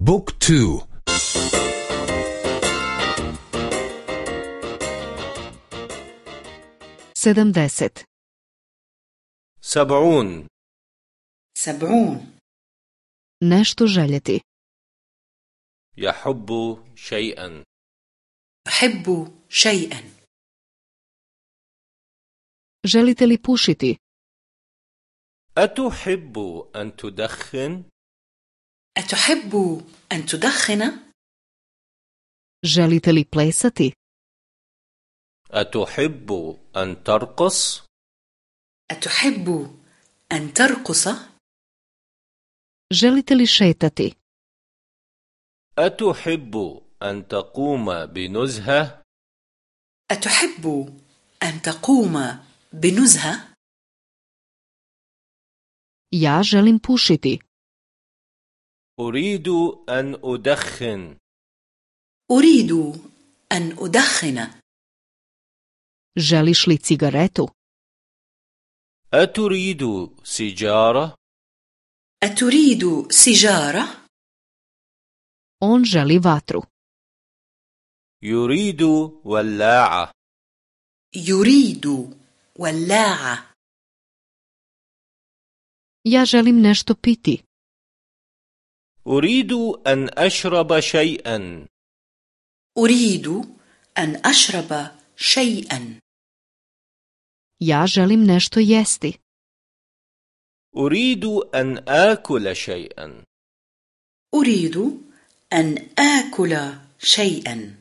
بوك تو. sedamdeset سبعون. سبعون. nešto željeti يحب شيئا. أحب شيئا. želite li pušiti أتحب أن تدخن؟ أتحب أن تدخن؟ želite li plesati أتحب أن ترقص؟ أتحب أن ترقص؟ želite li šetati أتحب أن تقوم بنزهة؟ أتحب أن تقوم بنزهة؟ ja želim pušiti أريد أن أدخن. أريد أن أدخن. Želiš li cigaretu? أتريد سيجارة؟ أتريد سيجارة؟ on želi vatru. يريد ولاعة. يريد ولاعة. Ja želim nešto piti. أريد أن أشرب شيئا. أريد أن أشرب شيئا. Ja želim nešto jesti. أريد أن آكل شيئا. أريد أن آكل شيئا.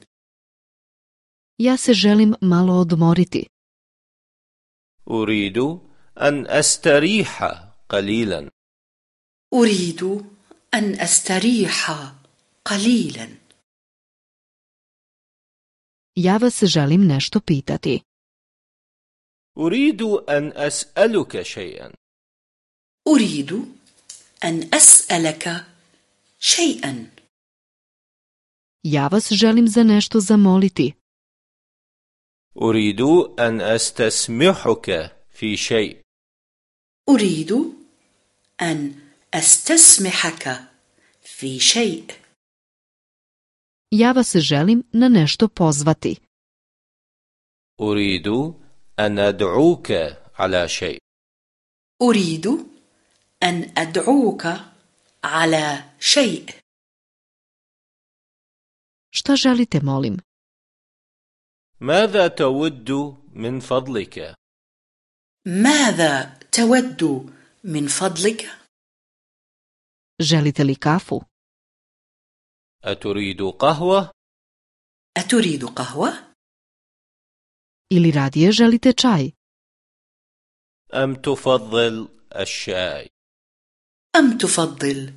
Ja se želim malo odmoriti. أريد أن أستريح قليلا. أريد أن أستريح قليلا. Ja vas želim nešto pitati. أريد أن أسألك شيئا. أريد أن أسألك شيئا. Ja vas želim za nešto zamoliti. أريد أن أستسمحك في شيء. أريد أن أستسمحك في شيء. Ja vas želim na nešto pozvati. أريد أن أدعوك على شيء. أريد أن أدعوك على شيء. Šta želite molim? ماذا تود من فضلك؟ ماذا تود من فضلك؟ Želite li kafu أتريد قهوة؟ أتريد قهوة؟ ili radije želite čaj أم تفضل الشاي؟ أم تفضل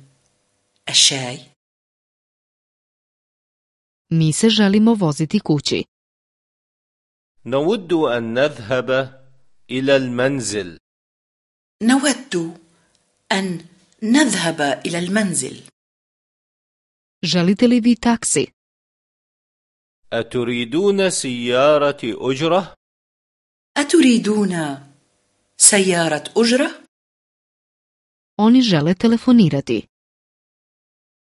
الشاي؟ mi se želimo voziti kući نود أن نذهب إلى المنزل نود أن نذهب إلى المنزل želite li vi taksi أتريدون سيارة أجرة؟ أتريدون سيارة أجرة؟ oni žele telefonirati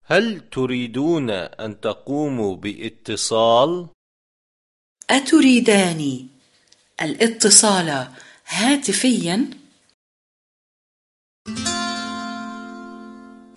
هل تريدون أن تقوموا باتصال؟ أتريدان الاتصال هاتفيا؟